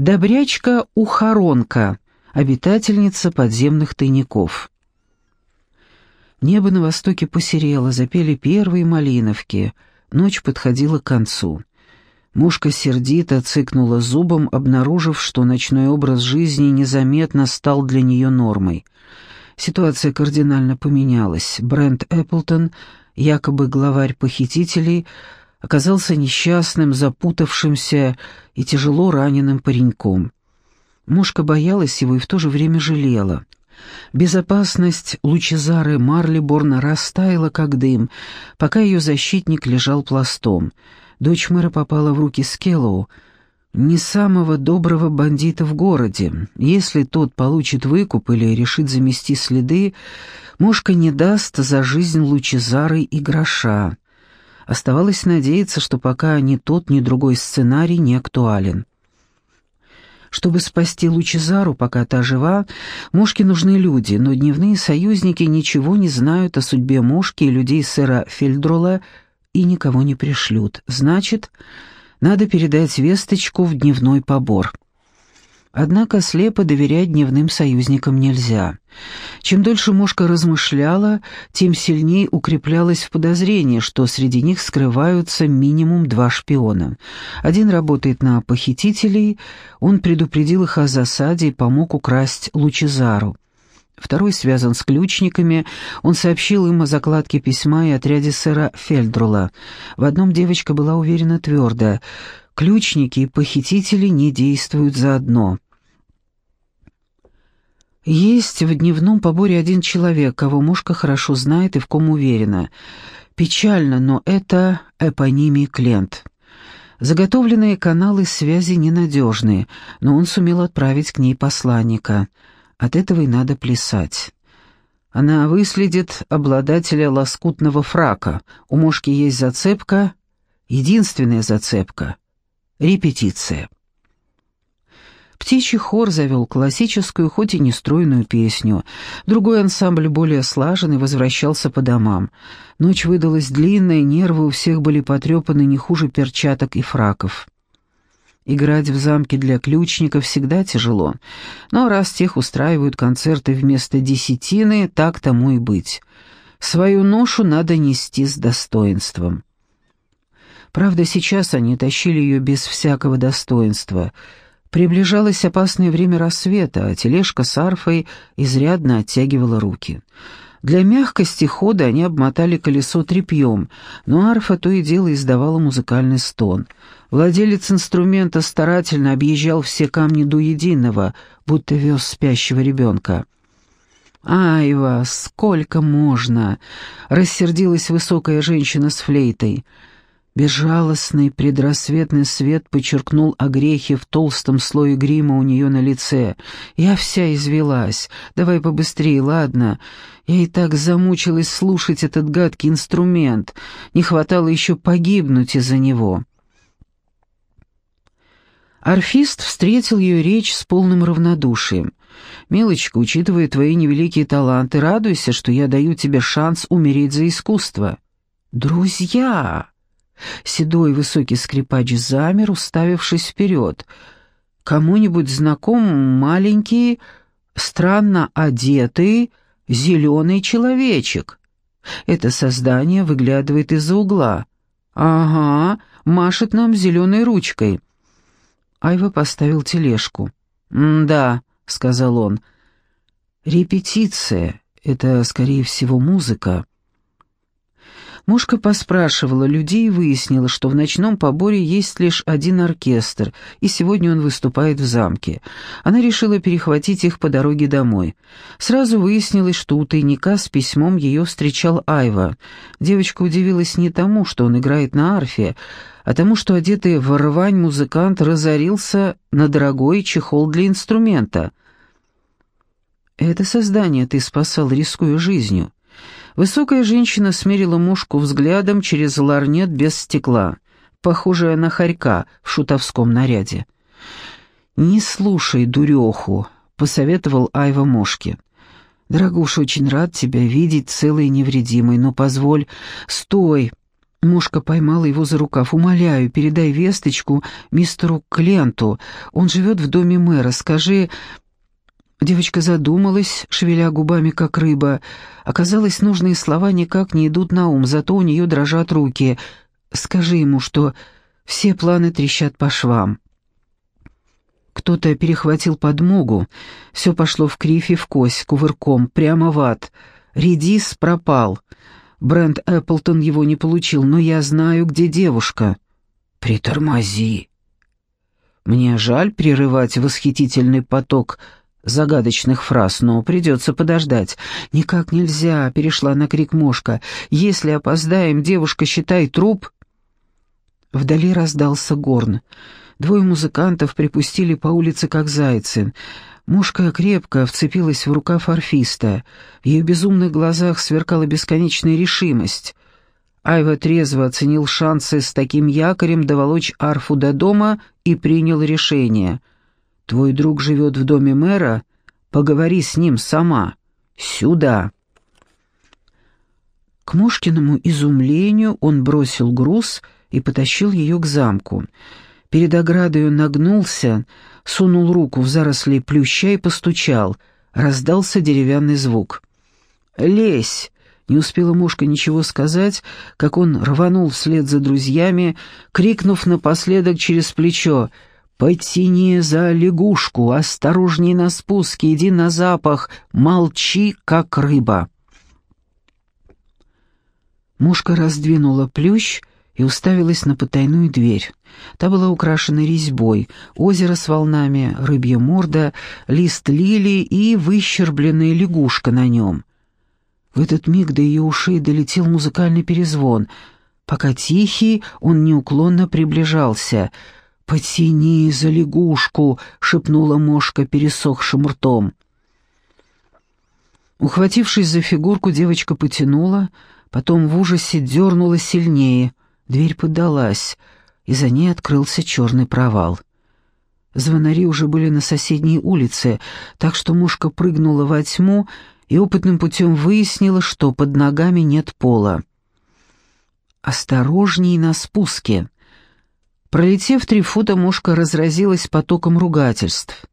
Добрячка-ухоронка, обитательница подземных тайников. Небо на востоке посерело, запели первые малиновки. Ночь подходила к концу. Мушка сердито цыкнула зубом, обнаружив, что ночной образ жизни незаметно стал для нее нормой. Ситуация кардинально поменялась. Брент Эпплтон, якобы главарь похитителей, оказался несчастным, запутавшимся и тяжело раненым пареньком. Мушка боялась его и в то же время жалела. Безопасность Лучезары Марлиборна растаяла, как дым, пока ее защитник лежал пластом. Дочь мэра попала в руки Скеллоу, не самого доброго бандита в городе. Если тот получит выкуп или решит замести следы, Мушка не даст за жизнь Лучезары и гроша. Оставалось надеяться, что пока ни тот, ни другой сценарий не актуален. Чтобы спасти Лучезару, пока та жива, Мошке нужны люди, но дневные союзники ничего не знают о судьбе Мошки и людей сэра Фельдрола и никого не пришлют. Значит, надо передать весточку в дневной побор. Однако слепо доверять дневным союзникам нельзя. Чем дольше Мошка размышляла, тем сильнее укреплялось в подозрении, что среди них скрываются минимум два шпиона. Один работает на похитителей, он предупредил их о засаде и помог украсть Лучезару. Второй связан с ключниками, он сообщил им о закладке письма и отряде сэра Фельдрула. В одном девочка была уверена твердо — ключники и похитители не действуют заодно. Есть в дневном поборе один человек, кого мушка хорошо знает и в ком уверена. Печально, но это эпонимий Клент. Заготовленные каналы связи ненадежные, но он сумел отправить к ней посланника. От этого и надо плясать. Она выследит обладателя лоскутного фрака. У мушки есть зацепка, единственная зацепка — Репетиция. Птичий хор завел классическую, хоть и нестройную песню. Другой ансамбль, более слаженный, возвращался по домам. Ночь выдалась длинная, нервы у всех были потрепаны не хуже перчаток и фраков. Играть в замке для ключников всегда тяжело, но раз тех устраивают концерты вместо десятины, так тому и быть. Свою ношу надо нести с достоинством. Правда, сейчас они тащили ее без всякого достоинства. Приближалось опасное время рассвета, а тележка с арфой изрядно оттягивала руки. Для мягкости хода они обмотали колесо тряпьем, но арфа то и дело издавала музыкальный стон. Владелец инструмента старательно объезжал все камни до единого, будто вез спящего ребенка. «Айва, сколько можно!» — рассердилась высокая женщина с флейтой — Безжалостный предрассветный свет подчеркнул о грехе в толстом слое грима у нее на лице. Я вся извелась. Давай побыстрее, ладно? Я и так замучилась слушать этот гадкий инструмент. Не хватало еще погибнуть из-за него. Орфист встретил ее речь с полным равнодушием. «Милочка, учитывая твои невеликие таланты, радуйся, что я даю тебе шанс умереть за искусство». «Друзья!» Седой высокий скрипач замер, уставившись вперед. Кому-нибудь знаком маленький, странно одетый, зеленый человечек. Это создание выглядывает из-за угла. «Ага, машет нам зеленой ручкой». Айва поставил тележку. «Да», — сказал он. «Репетиция — это, скорее всего, музыка». Мушка поспрашивала людей и выяснила, что в ночном поборе есть лишь один оркестр, и сегодня он выступает в замке. Она решила перехватить их по дороге домой. Сразу выяснилось, что у тайника с письмом ее встречал Айва. Девочка удивилась не тому, что он играет на арфе, а тому, что одетый в рвань музыкант разорился на дорогой чехол для инструмента. «Это создание ты спасал, рискуя жизнью». Высокая женщина смерила мушку взглядом через ларнет без стекла, похожая на хорька в шутовском наряде. «Не слушай дуреху», — посоветовал Айва Мошке. «Дорогуша, очень рад тебя видеть целой и невредимой, но позволь...» «Стой!» Мушка поймала его за рукав. «Умоляю, передай весточку мистеру Кленту. Он живет в доме мэра. Скажи...» Девочка задумалась, шевеля губами, как рыба. Оказалось, нужные слова никак не идут на ум, зато у нее дрожат руки. «Скажи ему, что все планы трещат по швам». Кто-то перехватил подмогу. Все пошло в кривь и в кость, кувырком, прямо в ад. Редис пропал. Брент Эпплтон его не получил, но я знаю, где девушка. Притормози. Мне жаль прерывать восхитительный поток загадочных фраз, но придется подождать. Никак нельзя, перешла на крик Мошка. Если опоздаем, девушка, считай труп. Вдали раздался горн. Двое музыкантов припустили по улице, как зайцы. Мушка крепко вцепилась в рукав орфиста. В ее безумных глазах сверкала бесконечная решимость. Айва трезво оценил шансы с таким якорем доволочь арфу до дома и принял решение. «Твой друг живет в доме мэра? Поговори с ним сама. Сюда!» К Мушкиному изумлению он бросил груз и потащил ее к замку. Перед оградой он нагнулся, сунул руку в заросли плюща и постучал. Раздался деревянный звук. «Лезь!» Не успела мушка ничего сказать, как он рванул вслед за друзьями, крикнув напоследок через плечо «Потяни за лягушку, осторожней на спуске, иди на запах, молчи, как рыба!» Мушка раздвинула плющ и уставилась на потайную дверь. Та была украшена резьбой, озеро с волнами, рыбья морда, лист лилии и выщербленная лягушка на нем. В этот миг до ее ушей долетел музыкальный перезвон. Пока тихий, он неуклонно приближался. «Потяни за лягушку!» — шепнула мошка пересохшим ртом. Ухватившись за фигурку, девочка потянула, потом в ужасе дернула сильнее — Дверь поддалась, и за ней открылся черный провал. Звонари уже были на соседней улице, так что мушка прыгнула во тьму и опытным путем выяснила, что под ногами нет пола. «Осторожней на спуске!» Пролетев три фута, мушка разразилась потоком ругательств.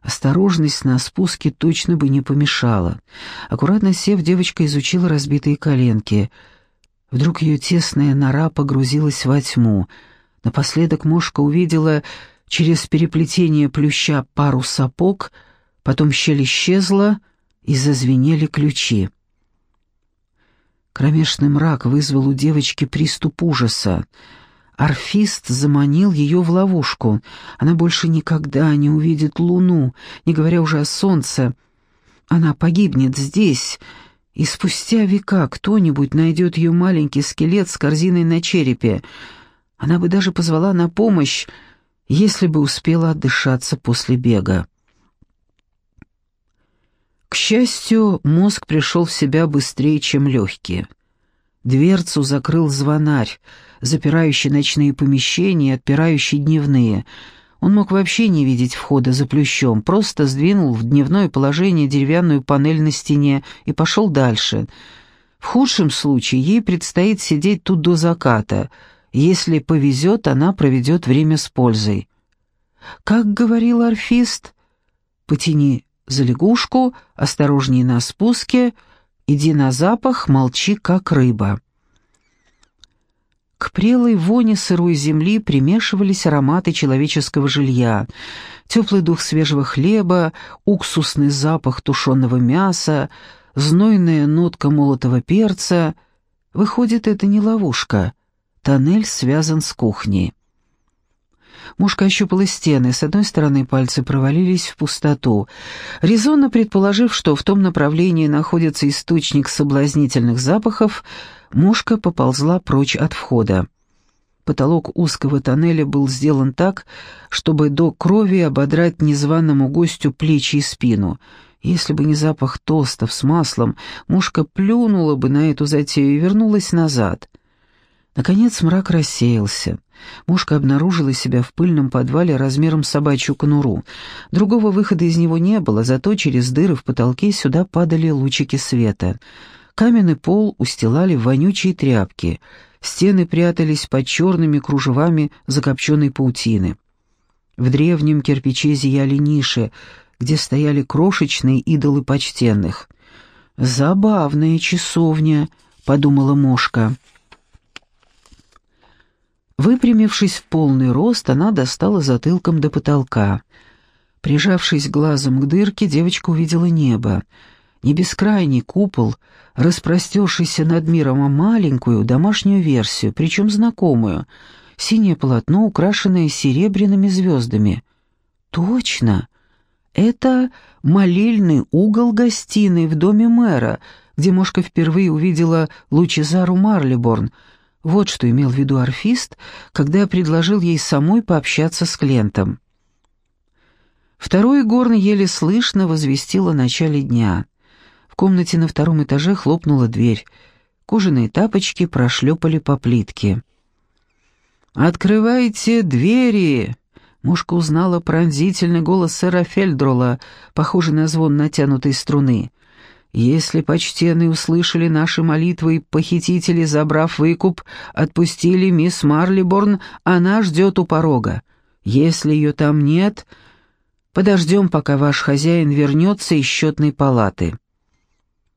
Осторожность на спуске точно бы не помешала. Аккуратно сев, девочка изучила разбитые коленки — Вдруг ее тесная нора погрузилась во тьму. Напоследок мушка увидела через переплетение плюща пару сапог, потом щель исчезла, и зазвенели ключи. Кромешный мрак вызвал у девочки приступ ужаса. Орфист заманил ее в ловушку. Она больше никогда не увидит луну, не говоря уже о солнце. Она погибнет здесь, и спустя века кто-нибудь найдет ее маленький скелет с корзиной на черепе. Она бы даже позвала на помощь, если бы успела отдышаться после бега. К счастью, мозг пришел в себя быстрее, чем легкие. Дверцу закрыл звонарь, запирающий ночные помещения, отпирающий дневные — он мог вообще не видеть входа за плющом, просто сдвинул в дневное положение деревянную панель на стене и пошел дальше. В худшем случае ей предстоит сидеть тут до заката. Если повезет, она проведет время с пользой. Как говорил орфист, «Потяни за лягушку, осторожней на спуске, иди на запах, молчи, как рыба». К прелой воне сырой земли примешивались ароматы человеческого жилья, теплый дух свежего хлеба, уксусный запах тушеного мяса, знойная нотка молотого перца. Выходит, это не ловушка. Тоннель связан с кухней. Мушка ощупала стены, с одной стороны пальцы провалились в пустоту. Резонно предположив, что в том направлении находится источник соблазнительных запахов, Мушка поползла прочь от входа. Потолок узкого тоннеля был сделан так, чтобы до крови ободрать незваному гостю плечи и спину. Если бы не запах тостов с маслом, мушка плюнула бы на эту затею и вернулась назад. Наконец мрак рассеялся. Мушка обнаружила себя в пыльном подвале размером с собачью конуру. Другого выхода из него не было, зато через дыры в потолке сюда падали лучики света — Каменный пол устилали вонючие тряпки. Стены прятались под черными кружевами закопченной паутины. В древнем кирпиче зияли ниши, где стояли крошечные идолы почтенных. «Забавная часовня», — подумала Мошка. Выпрямившись в полный рост, она достала затылком до потолка. Прижавшись глазом к дырке, девочка увидела небо. Не бескрайний купол, распростершийся над миром, а маленькую домашнюю версию, причем знакомую. Синее полотно, украшенное серебряными звездами. «Точно! Это молельный угол гостиной в доме мэра», где Мошка впервые увидела Лучезару Марлиборн — вот что имел в виду орфист, когда предложил ей самой пообщаться с клиентом. Второй горн еле слышно возвестил о начале дня. В комнате на втором этаже хлопнула дверь. Кожаные тапочки прошлепали по плитке. «Открывайте двери!» Мушка узнала пронзительный голос сэра Фельдрола, похожий на звон натянутой струны. Если почтенные услышали наши молитвы похитители, забрав выкуп, отпустили мисс Марлиборн, она ждет у порога. Если ее там нет, подождем, пока ваш хозяин вернется из счетной палаты».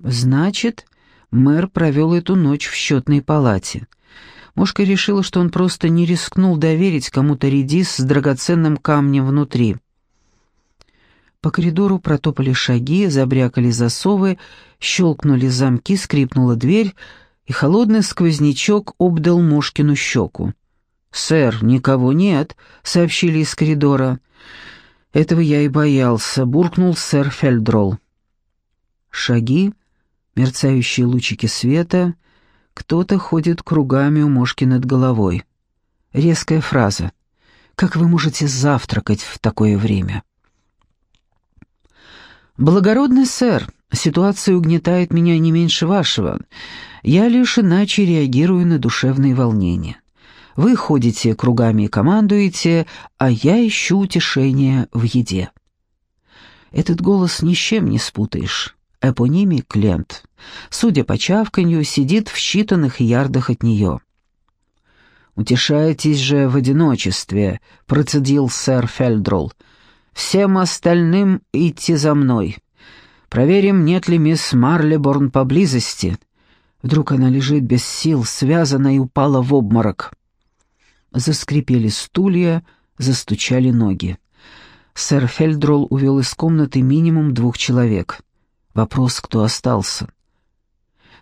«Значит, мэр провел эту ночь в счетной палате». Мушка решила, что он просто не рискнул доверить кому-то редис с драгоценным камнем внутри. По коридору протопали шаги, забрякали засовы, щелкнули замки, скрипнула дверь, и холодный сквознячок обдал Мошкину щеку. «Сэр, никого нет», — сообщили из коридора. «Этого я и боялся», — буркнул сэр Фельдролл. Шаги, мерцающие лучики света, кто-то ходит кругами у Мошки над головой. Резкая фраза. «Как вы можете завтракать в такое время?» «Благородный сэр, ситуация угнетает меня не меньше вашего. Я лишь иначе реагирую на душевные волнения. Вы ходите кругами и командуете, а я ищу утешение в еде». Этот голос ни с чем не спутаешь. Эпонимий Клент, судя по чавканью, сидит в считанных ярдах от нее. «Утешайтесь же в одиночестве», — процедил сэр Фельдролл. Всем остальным идти за мной. Проверим, нет ли мисс Марлеборн поблизости. Вдруг она лежит без сил, связана и упала в обморок. Заскрипели стулья, застучали ноги. Сэр Фельдролл увел из комнаты минимум двух человек. Вопрос, кто остался.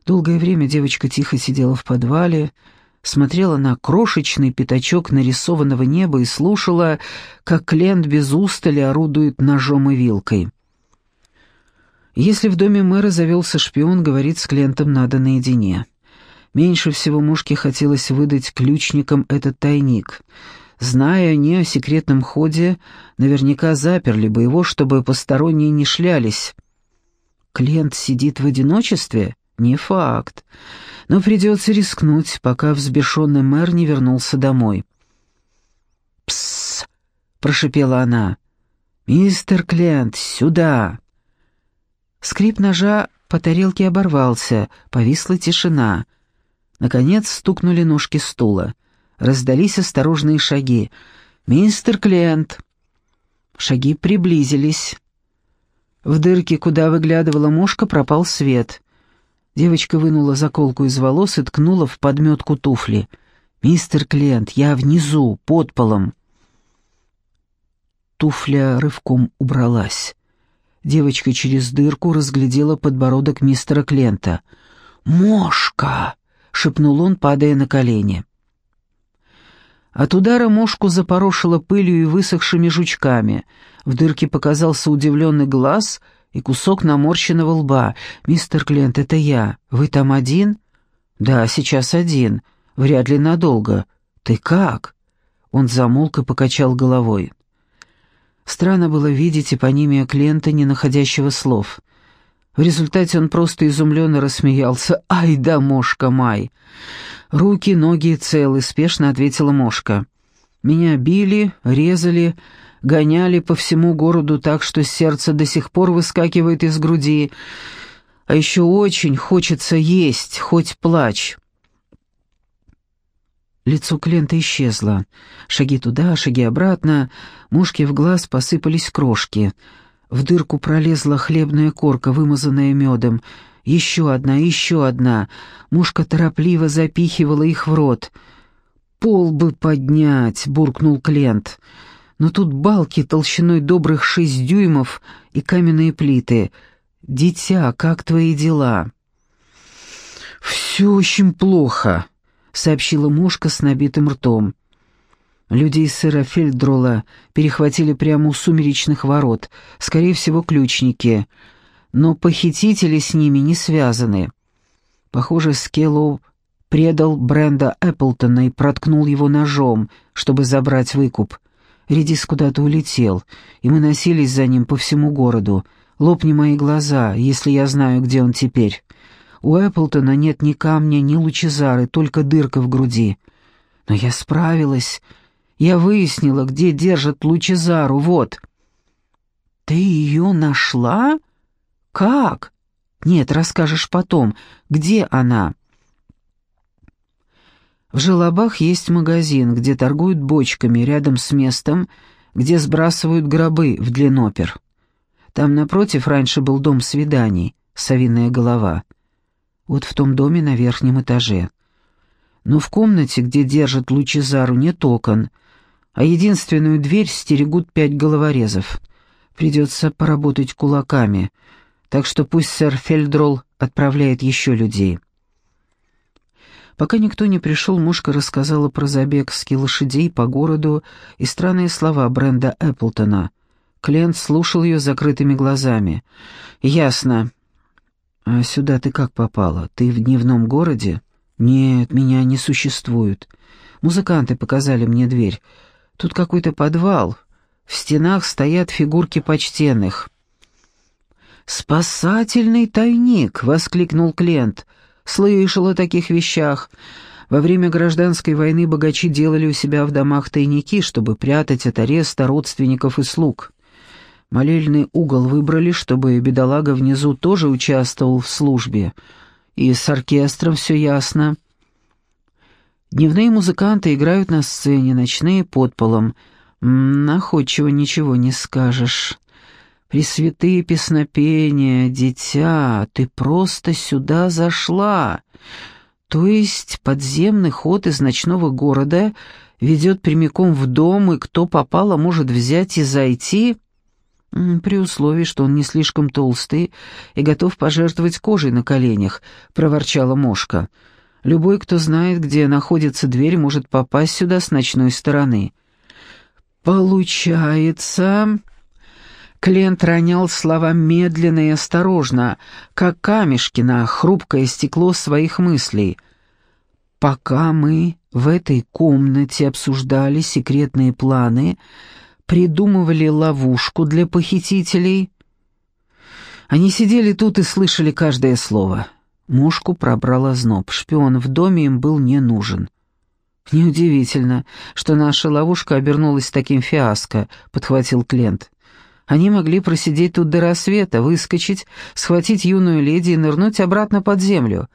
Долгое время девочка тихо сидела в подвале, смотрела на крошечный пятачок нарисованного неба и слушала, как Клент без устали орудует ножом и вилкой. Если в доме мэра завелся шпион, говорит с Клентом надо наедине. Меньше всего мушке хотелось выдать ключникам этот тайник. Зная они о секретном ходе, наверняка заперли бы его, чтобы посторонние не шлялись. Клент сидит в одиночестве? Не факт но придется рискнуть, пока взбешенный мэр не вернулся домой. «Псс!» — прошипела она. «Мистер Клент, сюда!» Скрип ножа по тарелке оборвался, повисла тишина. Наконец стукнули ножки стула. Раздались осторожные шаги. «Мистер Клент!» Шаги приблизились. В дырке, куда выглядывала мушка, пропал свет. Девочка вынула заколку из волос и ткнула в подметку туфли. «Мистер Клент, я внизу, под полом». Туфля рывком убралась. Девочка через дырку разглядела подбородок мистера Клента. «Мошка!» — шепнул он, падая на колени. От удара мошку запорошило пылью и высохшими жучками. В дырке показался удивленный глаз — и кусок наморщенного лба. «Мистер Клент, это я. Вы там один?» «Да, сейчас один. Вряд ли надолго. Ты как?» Он замолк и покачал головой. Странно было видеть эпонимия Клента, не находящего слов. В результате он просто изумленно рассмеялся. «Ай да, мошка Май!» «Руки, ноги целы», — спешно ответила мошка. «Меня били, резали, гоняли по всему городу так, что сердце до сих пор выскакивает из груди. А еще очень хочется есть, хоть плачь. Лицо Клента исчезло. Шаги туда, шаги обратно. Мушке в глаз посыпались крошки. В дырку пролезла хлебная корка, вымазанная медом. Еще одна, еще одна. Мушка торопливо запихивала их в рот. «Пол бы поднять!» — буркнул Клент. «Но тут балки толщиной добрых шесть дюймов и каменные плиты. Дитя, как твои дела?» «Все очень плохо», — сообщила мушка с набитым ртом. Люди из сэра Фельдрола перехватили прямо у сумеречных ворот, скорее всего, ключники, но похитители с ними не связаны. Похоже, Скеллоу предал Бренда Эпплтона и проткнул его ножом, чтобы забрать выкуп. Редис куда-то улетел, и мы носились за ним по всему городу. Лопни мои глаза, если я знаю, где он теперь. У Эпплтона нет ни камня, ни лучезары, только дырка в груди. Но я справилась. Я выяснила, где держат лучезару, вот. Ты ее нашла? Как? Нет, расскажешь потом. Где она? В Желобах есть магазин, где торгуют бочками рядом с местом, где сбрасывают гробы в длиннопер. Там напротив раньше был дом свиданий, совиная голова — вот в том доме на верхнем этаже. Но в комнате, где держат лучезару, нет окон, а единственную дверь стерегут пять головорезов. Придется поработать кулаками, так что пусть сэр Фельдрол отправляет еще людей. Пока никто не пришел, мушка рассказала про забег ски лошадей по городу и странные слова Бренда Эпплтона. Клент слушал ее закрытыми глазами. «Ясно. «А сюда ты как попала? Ты в дневном городе?» «Нет, меня не существует. Музыканты показали мне дверь. Тут какой-то подвал. В стенах стоят фигурки почтенных». «Спасательный тайник!» — воскликнул Клент. «Слышал о таких вещах. Во время гражданской войны богачи делали у себя в домах тайники, чтобы прятать от ареста родственников и слуг. Молельный угол выбрали, чтобы бедолага внизу тоже участвовал в службе. И с оркестром все ясно. Дневные музыканты играют на сцене, ночные под полом. Находчиво ничего не скажешь. Пресвятые песнопения, дитя, ты просто сюда зашла. То есть подземный ход из ночного города ведет прямиком в дом, и кто попало может взять и зайти... «При условии, что он не слишком толстый и готов пожертвовать кожей на коленях», — проворчала Мошка. «Любой, кто знает, где находится дверь, может попасть сюда с ночной стороны». «Получается...» Клент ронял слова медленно и осторожно, как камешки на хрупкое стекло своих мыслей. «Пока мы в этой комнате обсуждали секретные планы, придумывали ловушку для похитителей. Они сидели тут и слышали каждое слово. Мушку пробрала зноб, шпион в доме им был не нужен. «Неудивительно, что наша ловушка обернулась таким фиаско», — подхватил Клент. «Они могли просидеть тут до рассвета, выскочить, схватить юную леди и нырнуть обратно под землю».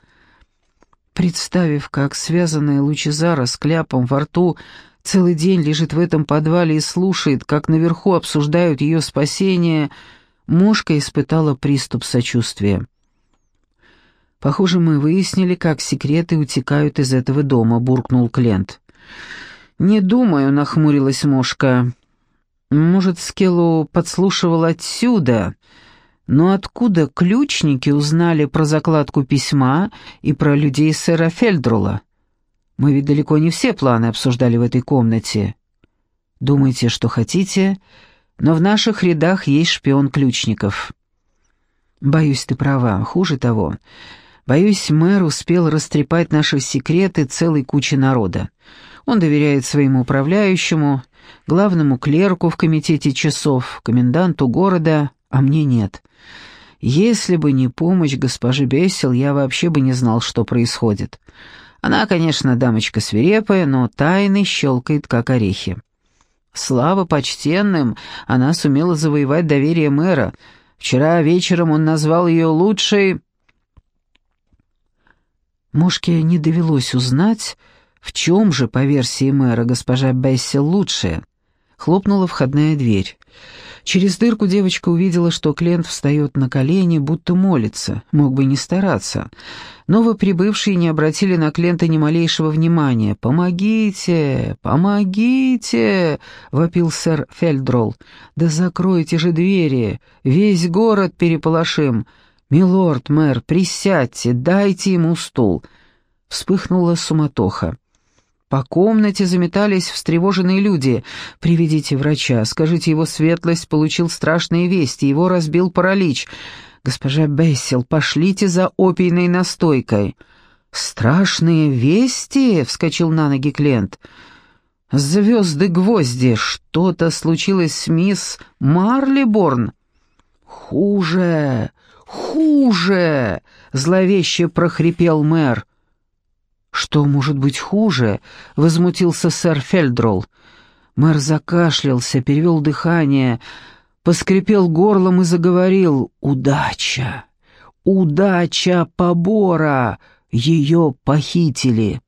Представив, как связанная Лучезара с кляпом во рту целый день лежит в этом подвале и слушает, как наверху обсуждают ее спасение, Мошка испытала приступ сочувствия. «Похоже, мы выяснили, как секреты утекают из этого дома», — буркнул Клент. «Не думаю», — нахмурилась Мошка. «Может, Скеллу подслушивал отсюда?» Но откуда ключники узнали про закладку письма и про людей сэра Фельдрула? Мы ведь далеко не все планы обсуждали в этой комнате. Думайте, что хотите, но в наших рядах есть шпион Ключников. Боюсь, ты права. Хуже того, боюсь, мэр успел растрепать наши секреты целой куче народа. Он доверяет своему управляющему, главному клерку в комитете часов, коменданту города, а мне нет. Если бы не помощь госпожи Бессел, я вообще бы не знал, что происходит. Она, конечно, дамочка свирепая, но тайны щелкает, как орехи. Слава почтенным, она сумела завоевать доверие мэра. Вчера вечером он назвал ее лучшей... Мошке не довелось узнать, В чем же, по версии мэра, госпожа Бесси лучшая? Хлопнула входная дверь. Через дырку девочка увидела, что Клент встает на колени, будто молится, мог бы не стараться. Новоприбывшие не обратили на Клента ни малейшего внимания. «Помогите! Помогите!» — вопил сэр Фельдролл. «Да закройте же двери! Весь город переполошим! Милорд, мэр, присядьте, дайте ему стул!» Вспыхнула суматоха. По комнате заметались встревоженные люди. «Приведите врача, скажите, его светлость получил страшные вести, его разбил паралич. Госпожа Бессел, пошлите за опийной настойкой». «Страшные вести?» — вскочил на ноги Клент. «Звезды-гвозди! Что-то случилось с мисс Марлиборн?» «Хуже! Хуже!» — зловеще прохрипел мэр. «Что может быть хуже?» — возмутился сэр Фельдролл. Мэр закашлялся, перевел дыхание, поскрипел горлом и заговорил «Удача! Удача побора! Ее похитили!»